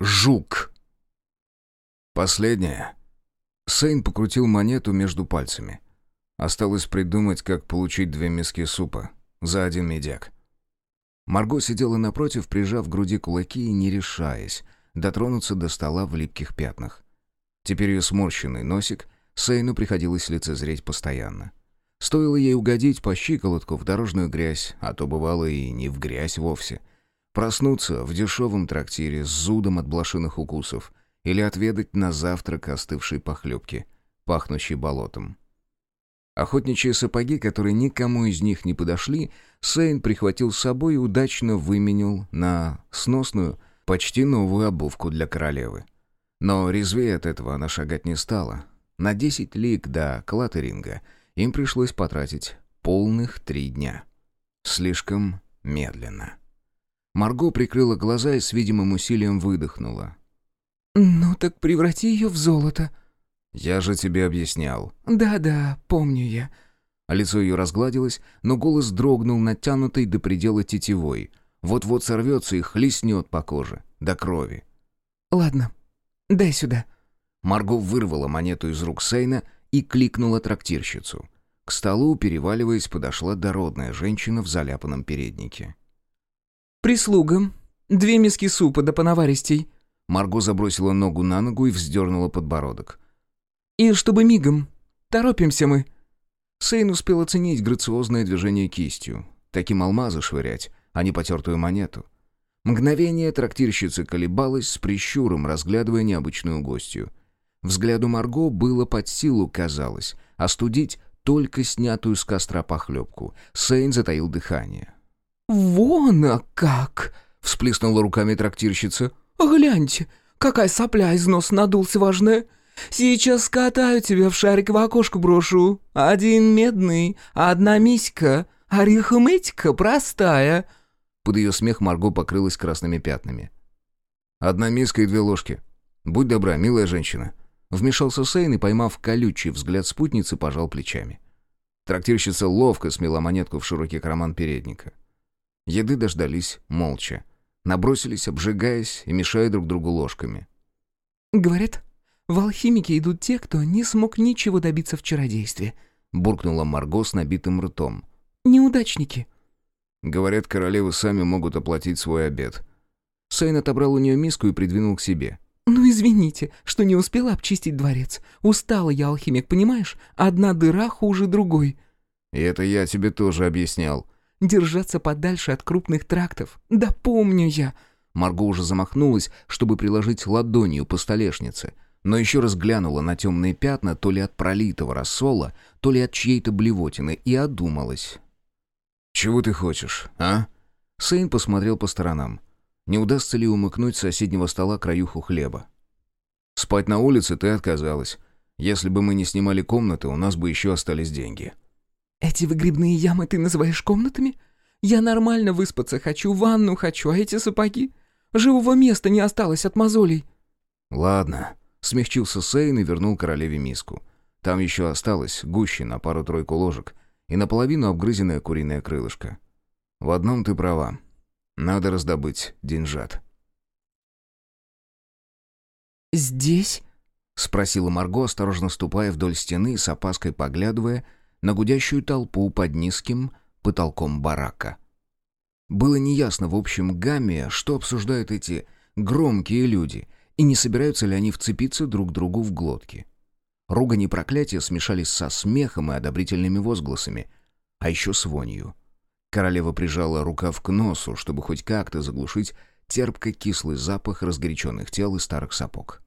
Жук. Последнее. Сейн покрутил монету между пальцами. Осталось придумать, как получить две миски супа за один медяк. Марго сидела напротив, прижав к груди кулаки и не решаясь дотронуться до стола в липких пятнах. Теперь ее сморщенный носик Сейну приходилось лицезреть постоянно. Стоило ей угодить по щиколотку в дорожную грязь, а то бывало и не в грязь вовсе. Проснуться в дешевом трактире с зудом от блошиных укусов или отведать на завтрак остывшей похлебки, пахнущей болотом. Охотничьи сапоги, которые никому из них не подошли, Сейн прихватил с собой и удачно выменил на сносную, почти новую обувку для королевы. Но резвее от этого она шагать не стала. На десять лиг до Клатеринга им пришлось потратить полных три дня. Слишком медленно. Марго прикрыла глаза и с видимым усилием выдохнула. «Ну так преврати ее в золото». «Я же тебе объяснял». «Да-да, помню я». Лицо ее разгладилось, но голос дрогнул натянутой до предела тетивой. Вот-вот сорвется и хлестнет по коже, до крови. «Ладно, дай сюда». Марго вырвала монету из рук Сейна и кликнула трактирщицу. К столу, переваливаясь, подошла дородная женщина в заляпанном переднике. «Прислуга. Две миски супа да понаваристей». Марго забросила ногу на ногу и вздернула подбородок. «И чтобы мигом. Торопимся мы». Сейн успел оценить грациозное движение кистью. Таким алмазы швырять, а не потертую монету. Мгновение трактирщица колебалась с прищуром, разглядывая необычную гостью. Взгляду Марго было под силу, казалось, остудить только снятую с костра похлебку. Сейн затаил дыхание. «Вон как!» — всплеснула руками трактирщица. «Гляньте, какая сопля из носа надулся важная! Сейчас скатаю тебя в шарик в окошко брошу. Один медный, одна миська, арифметика простая». Под ее смех Марго покрылась красными пятнами. «Одна миска и две ложки. Будь добра, милая женщина». Вмешался Сейн и, поймав колючий взгляд спутницы, пожал плечами. Трактирщица ловко смела монетку в широкий карман передника. Еды дождались молча. Набросились, обжигаясь и мешая друг другу ложками. «Говорят, в алхимике идут те, кто не смог ничего добиться в чародействе», буркнула Марго с набитым ртом. «Неудачники». Говорят, королевы сами могут оплатить свой обед. Сейн отобрал у нее миску и придвинул к себе. «Ну, извините, что не успела обчистить дворец. Устала я, алхимик, понимаешь? Одна дыра хуже другой». «И это я тебе тоже объяснял», Держаться подальше от крупных трактов. Да помню я. Марго уже замахнулась, чтобы приложить ладонью по столешнице, но еще раз глянула на темные пятна то ли от пролитого рассола, то ли от чьей-то блевотины, и одумалась. «Чего ты хочешь, а?» Сейн посмотрел по сторонам. Не удастся ли умыкнуть с соседнего стола краюху хлеба? «Спать на улице ты отказалась. Если бы мы не снимали комнаты, у нас бы еще остались деньги». «Эти выгребные ямы ты называешь комнатами? Я нормально выспаться хочу, ванну хочу, а эти сапоги? Живого места не осталось от мозолей». «Ладно», — смягчился Сейн и вернул королеве миску. Там еще осталось гуще на пару-тройку ложек и наполовину обгрызенное куриное крылышко. «В одном ты права. Надо раздобыть деньжат». «Здесь?» — спросила Марго, осторожно ступая вдоль стены и с опаской поглядывая на гудящую толпу под низким потолком барака. Было неясно в общем гамме, что обсуждают эти громкие люди, и не собираются ли они вцепиться друг другу в глотки. Ругань и проклятия смешались со смехом и одобрительными возгласами, а еще с вонью. Королева прижала рукав к носу, чтобы хоть как-то заглушить терпко-кислый запах разгоряченных тел и старых сапог.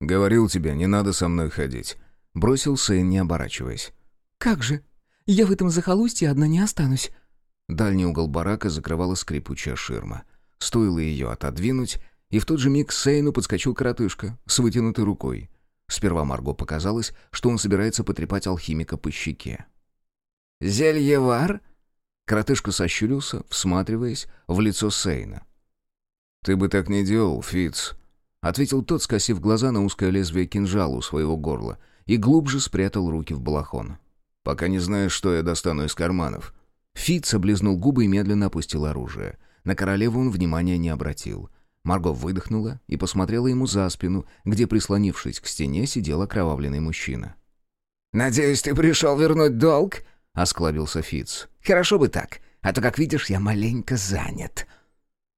«Говорил тебе, не надо со мной ходить», — бросил Сейн, не оборачиваясь. «Как же? Я в этом захолустье одна не останусь». Дальний угол барака закрывала скрипучая ширма. Стоило ее отодвинуть, и в тот же миг Сейну подскочил коротышка с вытянутой рукой. Сперва Марго показалось, что он собирается потрепать алхимика по щеке. «Зельевар?» Коротышка сощурился, всматриваясь в лицо Сейна. «Ты бы так не делал, Фиц», — ответил тот, скосив глаза на узкое лезвие кинжала у своего горла, и глубже спрятал руки в балахон пока не знаешь, что я достану из карманов». Фитц облизнул губы и медленно опустил оружие. На королеву он внимания не обратил. Марго выдохнула и посмотрела ему за спину, где, прислонившись к стене, сидел окровавленный мужчина. «Надеюсь, ты пришел вернуть долг?» — осклабился Фиц. «Хорошо бы так, а то, как видишь, я маленько занят».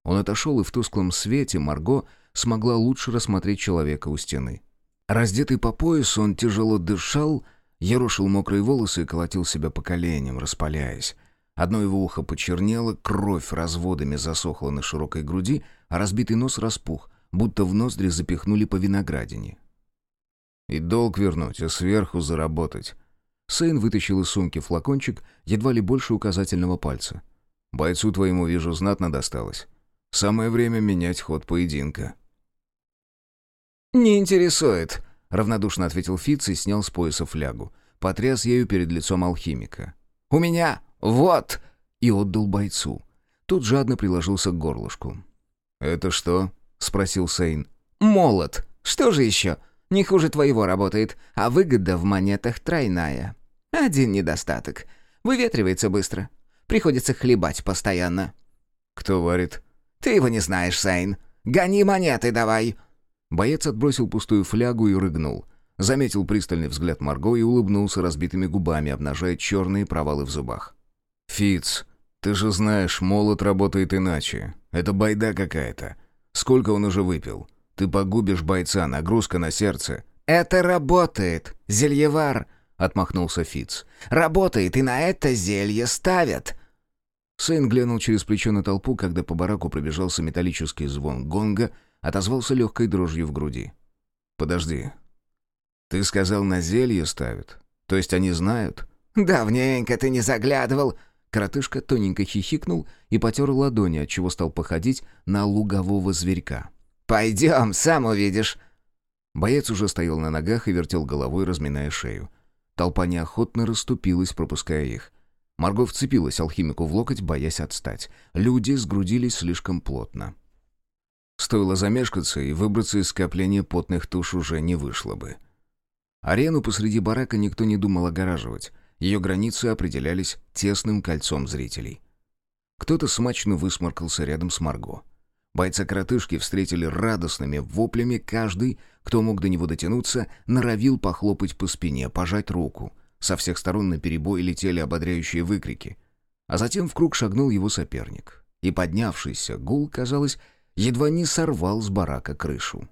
Он отошел, и в тусклом свете Марго смогла лучше рассмотреть человека у стены. Раздетый по пояс, он тяжело дышал, ерошил мокрые волосы и колотил себя по коленям, распаляясь. Одно его ухо почернело, кровь разводами засохла на широкой груди, а разбитый нос распух, будто в ноздри запихнули по виноградине. «И долг вернуть, а сверху заработать». Сейн вытащил из сумки флакончик, едва ли больше указательного пальца. «Бойцу твоему, вижу, знатно досталось. Самое время менять ход поединка». «Не интересует», — равнодушно ответил Фитц и снял с пояса флягу. Потряс ею перед лицом алхимика. «У меня вот!» — и отдал бойцу. Тот жадно приложился к горлышку. «Это что?» — спросил Сейн. «Молот. Что же еще? Не хуже твоего работает, а выгода в монетах тройная. Один недостаток. Выветривается быстро. Приходится хлебать постоянно». «Кто варит?» «Ты его не знаешь, Сейн. Гони монеты давай!» Боец отбросил пустую флягу и рыгнул. Заметил пристальный взгляд Марго и улыбнулся разбитыми губами, обнажая черные провалы в зубах. Фиц, ты же знаешь, молот работает иначе. Это байда какая-то. Сколько он уже выпил? Ты погубишь бойца, нагрузка на сердце». «Это работает, зельевар», — отмахнулся Фиц. «Работает, и на это зелье ставят». Сын глянул через плечо на толпу, когда по бараку пробежался металлический звон гонга — отозвался легкой дрожью в груди. «Подожди. Ты сказал, на зелье ставят? То есть они знают?» «Давненько ты не заглядывал!» Коротышка тоненько хихикнул и потер ладони, отчего стал походить на лугового зверька. «Пойдем, сам увидишь!» Боец уже стоял на ногах и вертел головой, разминая шею. Толпа неохотно расступилась, пропуская их. Марго вцепилась алхимику в локоть, боясь отстать. Люди сгрудились слишком плотно. Стоило замешкаться, и выбраться из скопления потных туш уже не вышло бы. Арену посреди барака никто не думал огораживать. Ее границы определялись тесным кольцом зрителей. Кто-то смачно высморкался рядом с Марго. Бойца-коротышки встретили радостными воплями, каждый, кто мог до него дотянуться, норовил похлопать по спине, пожать руку. Со всех сторон на перебой летели ободряющие выкрики. А затем в круг шагнул его соперник. И поднявшийся гул, казалось, едва не сорвал с барака крышу.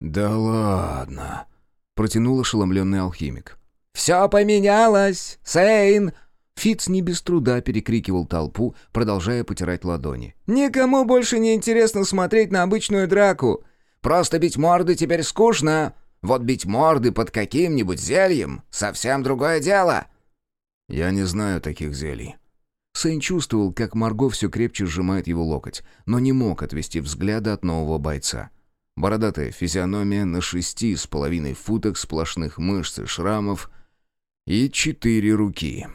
«Да ладно!» — протянул ошеломленный алхимик. «Все поменялось! Сейн!» Фиц не без труда перекрикивал толпу, продолжая потирать ладони. «Никому больше не интересно смотреть на обычную драку. Просто бить морды теперь скучно. Вот бить морды под каким-нибудь зельем — совсем другое дело». «Я не знаю таких зелий», Сэн чувствовал, как Марго все крепче сжимает его локоть, но не мог отвести взгляда от нового бойца. Бородатая физиономия на шести с половиной футах сплошных мышц и шрамов и четыре руки.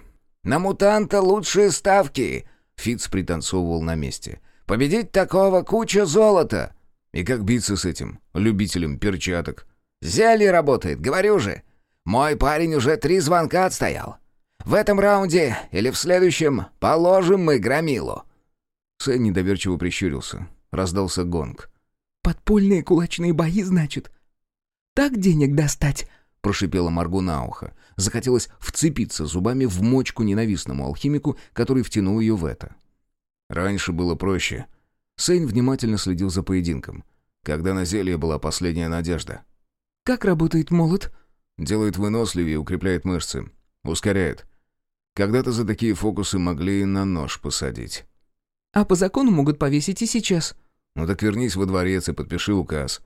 «На мутанта лучшие ставки!» Фиц пританцовывал на месте. «Победить такого куча золота!» «И как биться с этим, любителем перчаток?» «Зелье работает, говорю же! Мой парень уже три звонка отстоял. В этом раунде или в следующем положим мы громилу». Сэн недоверчиво прищурился. Раздался гонг. «Подпольные кулачные бои, значит? Так денег достать?» прошипела Марго на ухо. Захотелось вцепиться зубами в мочку ненавистному алхимику, который втянул ее в это. Раньше было проще. Сейн внимательно следил за поединком. Когда на зелье была последняя надежда. «Как работает молот?» «Делает выносливее, укрепляет мышцы. Ускоряет. Когда-то за такие фокусы могли и на нож посадить. А по закону могут повесить и сейчас. Ну так вернись во дворец и подпиши указ.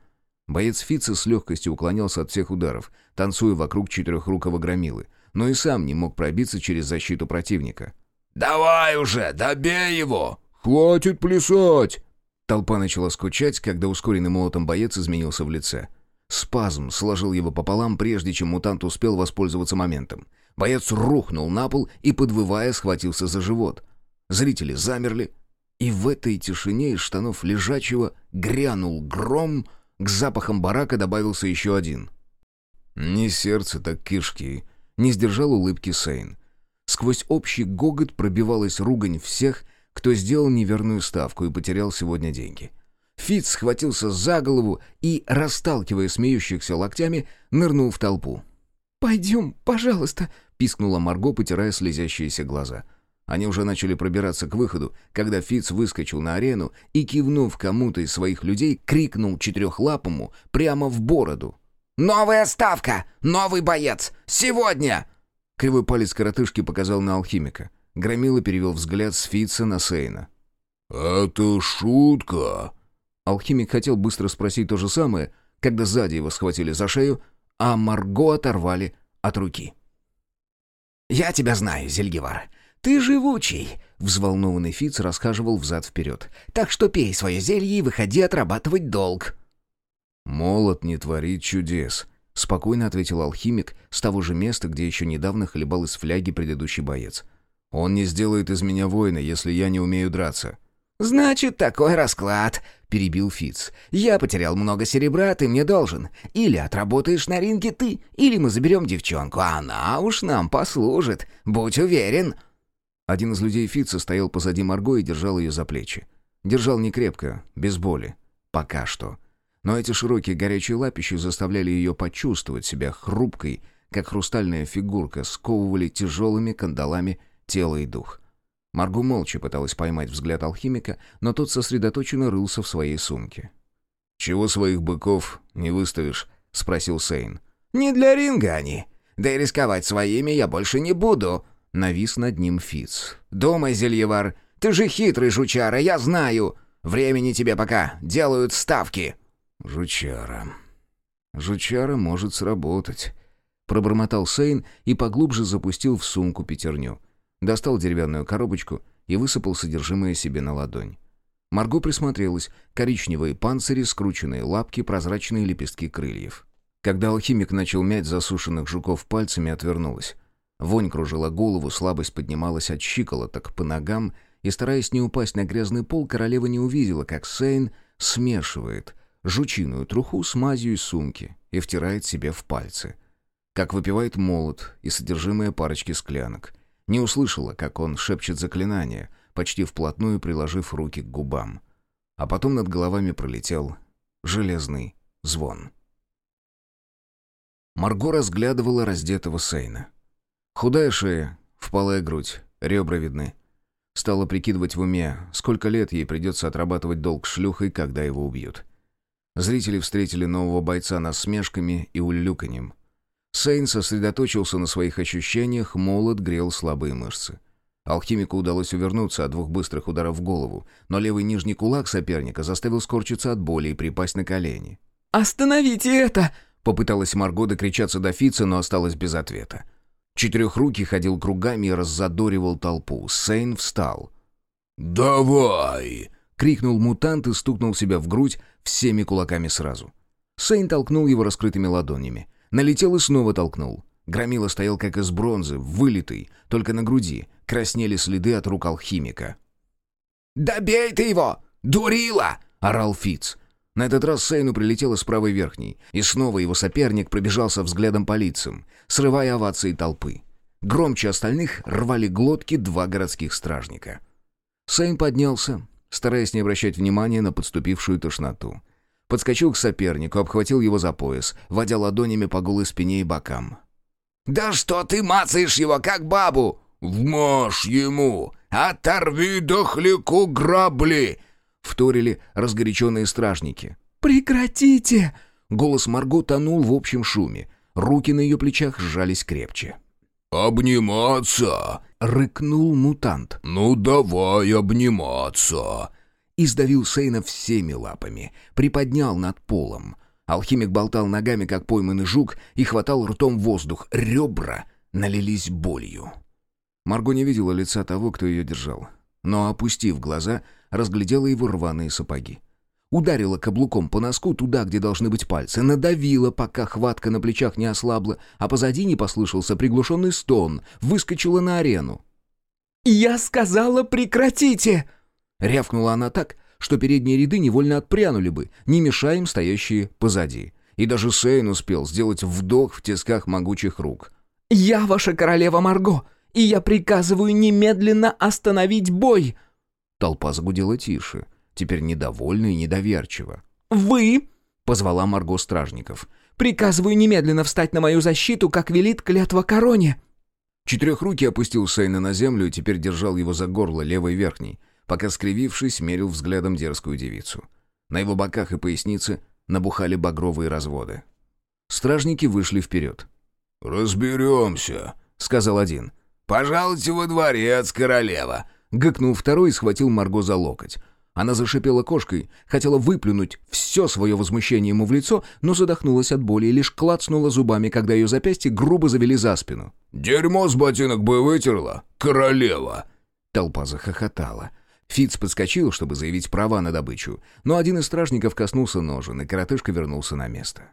Боец Фица с легкостью уклонялся от всех ударов, танцуя вокруг четырехрукого громилы, но и сам не мог пробиться через защиту противника. «Давай уже, добей его!» «Хватит плясать!» Толпа начала скучать, когда ускоренный молотом боец изменился в лице. Спазм сложил его пополам, прежде чем мутант успел воспользоваться моментом. Боец рухнул на пол и, подвывая, схватился за живот. Зрители замерли, и в этой тишине из штанов лежачего грянул гром, к запахам барака добавился еще один. «Не сердце, так кишки», — не сдержал улыбки Сейн. Сквозь общий гогот пробивалась ругань всех, кто сделал неверную ставку и потерял сегодня деньги. Фитц схватился за голову и, расталкивая смеющихся локтями, нырнул в толпу. «Пойдем, пожалуйста», — пискнула Марго, потирая слезящиеся глаза. Они уже начали пробираться к выходу, когда Фитц выскочил на арену и, кивнув кому-то из своих людей, крикнул четырехлапому прямо в бороду. «Новая ставка! Новый боец! Сегодня!» Кривой палец коротышки показал на алхимика. Громила перевел взгляд с Фитца на Сейна. «Это шутка!» Алхимик хотел быстро спросить то же самое, когда сзади его схватили за шею, а Марго оторвали от руки. «Я тебя знаю, Зельгевар. Ты живучий!» Взволнованный Фиц расхаживал взад-вперед. «Так что пей свое зелье и выходи отрабатывать долг». «Молот не творит чудес», — спокойно ответил алхимик с того же места, где еще недавно хлебал из фляги предыдущий боец. «Он не сделает из меня воина, если я не умею драться». «Значит, такой расклад», — перебил Фиц. «Я потерял много серебра, ты мне должен. Или отработаешь на ринге ты, или мы заберем девчонку, а она уж нам послужит. Будь уверен». Один из людей Фитца стоял позади Марго и держал ее за плечи. Держал не крепко, без боли. Пока что. Но эти широкие горячие лапищи заставляли ее почувствовать себя хрупкой, как хрустальная фигурка, сковывали тяжелыми кандалами тело и дух. Марго молча пыталась поймать взгляд алхимика, но тот сосредоточенно рылся в своей сумке. «Чего своих быков не выставишь?» — спросил Сейн. «Не для ринга они. Да и рисковать своими я больше не буду», Навис над ним Фиц. «Думай, Зельевар, ты же хитрый жучара, я знаю. Времени тебе пока, делают ставки». «Жучара. Жучара может сработать», — пробормотал Сейн и поглубже запустил в сумку пятерню. Достал деревянную коробочку и высыпал содержимое себе на ладонь. Марго присмотрелась. Коричневые панцири, скрученные лапки, прозрачные лепестки крыльев. Когда алхимик начал мять засушенных жуков пальцами, отвернулась. Вонь кружила голову, слабость поднималась от щиколоток по ногам, и, стараясь не упасть на грязный пол, королева не увидела, как Сейн смешивает жучиную труху с мазью из сумки и втирает себе в пальцы. Как выпивает молот и содержимое парочки склянок. Не услышала, как он шепчет заклинание, почти вплотную приложив руки к губам. А потом над головами пролетел железный звон. Марго разглядывала раздетого Сейна. Худая шея, впалая грудь, ребра видны. Стала прикидывать в уме, сколько лет ей придется отрабатывать долг шлюхой, когда его убьют. Зрители встретили нового бойца насмешками и улюканьем. Сейн сосредоточился на своих ощущениях, молот грел слабые мышцы. Алхимику удалось увернуться от двух быстрых ударов в голову, но левый нижний кулак соперника заставил скорчиться от боли и припасть на колени. «Остановите это!» — попыталась Марго докричаться до Фица, но осталась без ответа. Четырехрукий ходил кругами и раззадоривал толпу. Сейн встал. «Давай!» — крикнул мутант и стукнул себя в грудь всеми кулаками сразу. Сейн толкнул его раскрытыми ладонями. Налетел и снова толкнул. Громила стоял как из бронзы, вылитый, только на груди. Краснели следы от рук алхимика. «Добей ты его! Дурила!» — орал Фиц. На этот раз Сейну прилетело с правой верхней, и снова его соперник пробежался взглядом по лицам, срывая овации толпы. Громче остальных рвали глотки два городских стражника. Сейн поднялся, стараясь не обращать внимания на подступившую тошноту. Подскочил к сопернику, обхватил его за пояс, водя ладонями по голой спине и бокам. «Да что ты мацаешь его, как бабу?» «Вмажь ему! Оторви дохляку грабли!» вторили разгоряченные стражники. «Прекратите!» Голос Марго тонул в общем шуме. Руки на ее плечах сжались крепче. «Обниматься!» — рыкнул мутант. «Ну давай обниматься!» И сдавил Сейна всеми лапами, приподнял над полом. Алхимик болтал ногами, как пойманный жук, и хватал ртом воздух. Ребра налились болью. Марго не видела лица того, кто ее держал. Но, опустив глаза, разглядела его рваные сапоги. Ударила каблуком по носку туда, где должны быть пальцы, надавила, пока хватка на плечах не ослабла, а позади не послышался приглушенный стон, выскочила на арену. «Я сказала, прекратите!» Рявкнула она так, что передние ряды невольно отпрянули бы, не мешая им стоящие позади. И даже Сейн успел сделать вдох в тисках могучих рук. «Я ваша королева Марго, и я приказываю немедленно остановить бой!» Толпа загудела тише. теперь недовольно и недоверчиво. «Вы!» — позвала Марго стражников. «Приказываю немедленно встать на мою защиту, как велит клятва короне!» Четырехрукий опустил Сейна на землю и теперь держал его за горло левой верхней, пока, скривившись, мерил взглядом дерзкую девицу. На его боках и пояснице набухали багровые разводы. Стражники вышли вперед. «Разберемся», — сказал один. «Пожалуйте во дворец, королева», — гыкнул второй и схватил Марго за локоть. Она зашипела кошкой, хотела выплюнуть все свое возмущение ему в лицо, но задохнулась от боли и лишь клацнула зубами, когда ее запястье грубо завели за спину. «Дерьмо с ботинок бы вытерла, королева!» Толпа захохотала. Фиц подскочил, чтобы заявить права на добычу, но один из стражников коснулся ножен, и коротышка вернулся на место.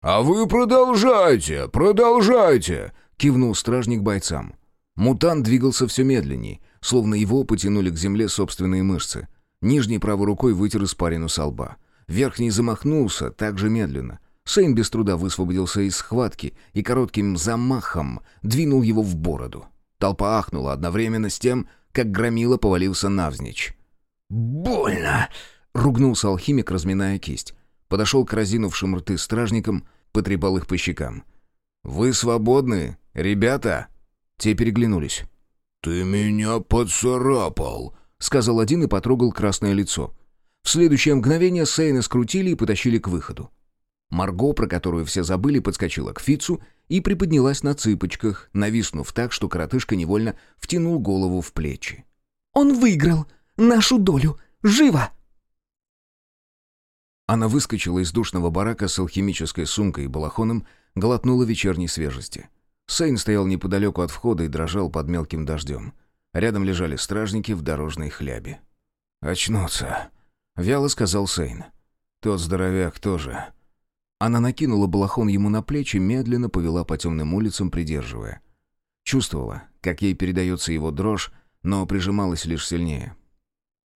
«А вы продолжайте, продолжайте!» — кивнул стражник бойцам. Мутант двигался все медленнее, словно его потянули к земле собственные мышцы. Нижней правой рукой вытер испарину со лба. Верхний замахнулся так же медленно. Сейн без труда высвободился из схватки и коротким замахом двинул его в бороду. Толпа ахнула одновременно с тем, как громила повалился навзничь. «Больно!» — ругнулся алхимик, разминая кисть. Подошел к разинувшим рты стражникам, потрепал их по щекам. «Вы свободны, ребята?» Те переглянулись. «Ты меня поцарапал», — сказал один и потрогал красное лицо. В следующее мгновение Сейна скрутили и потащили к выходу. Марго, про которую все забыли, подскочила к Фицу и приподнялась на цыпочках, нависнув так, что коротышка невольно втянул голову в плечи. «Он выиграл! Нашу долю! Живо!» Она выскочила из душного барака с алхимической сумкой и балахоном, глотнула вечерней свежести. Сейн стоял неподалеку от входа и дрожал под мелким дождем. Рядом лежали стражники в дорожной хлябе. «Очнуться», — вяло сказал Сейн. «Тот здоровяк тоже». Она накинула балахон ему на плечи, медленно повела по темным улицам, придерживая. Чувствовала, как ей передается его дрожь, но прижималась лишь сильнее.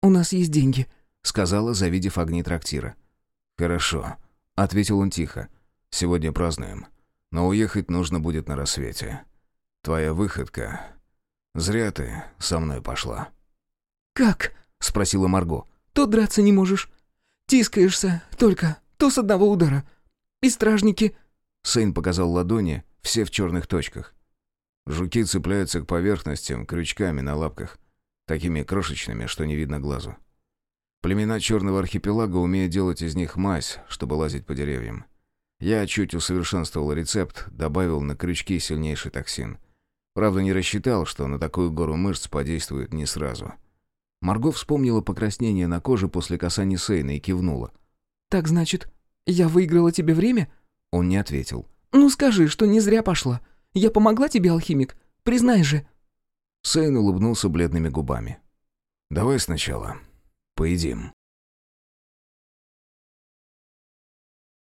«У нас есть деньги», — сказала, завидев огни трактира. «Хорошо», — ответил он тихо. «Сегодня празднуем. Но уехать нужно будет на рассвете. Твоя выходка... Зря ты со мной пошла». «Как?» — спросила Марго. «То драться не можешь. Тискаешься только, то с одного удара. И стражники...» Сейн показал ладони, все в черных точках. Жуки цепляются к поверхностям крючками на лапках, такими крошечными, что не видно глазу. Племена Черного архипелага умеют делать из них мазь, чтобы лазить по деревьям. Я чуть усовершенствовал рецепт, добавил на крючки сильнейший токсин. Правда, не рассчитал, что на такую гору мышц подействует не сразу. Марго вспомнила покраснение на коже после касания Сейна и кивнула. «Так значит, я выиграла тебе время?» Он не ответил. «Ну скажи, что не зря пошла. Я помогла тебе, алхимик. Признай же». Сейн улыбнулся бледными губами. «Давай сначала поедим».